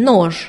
нож.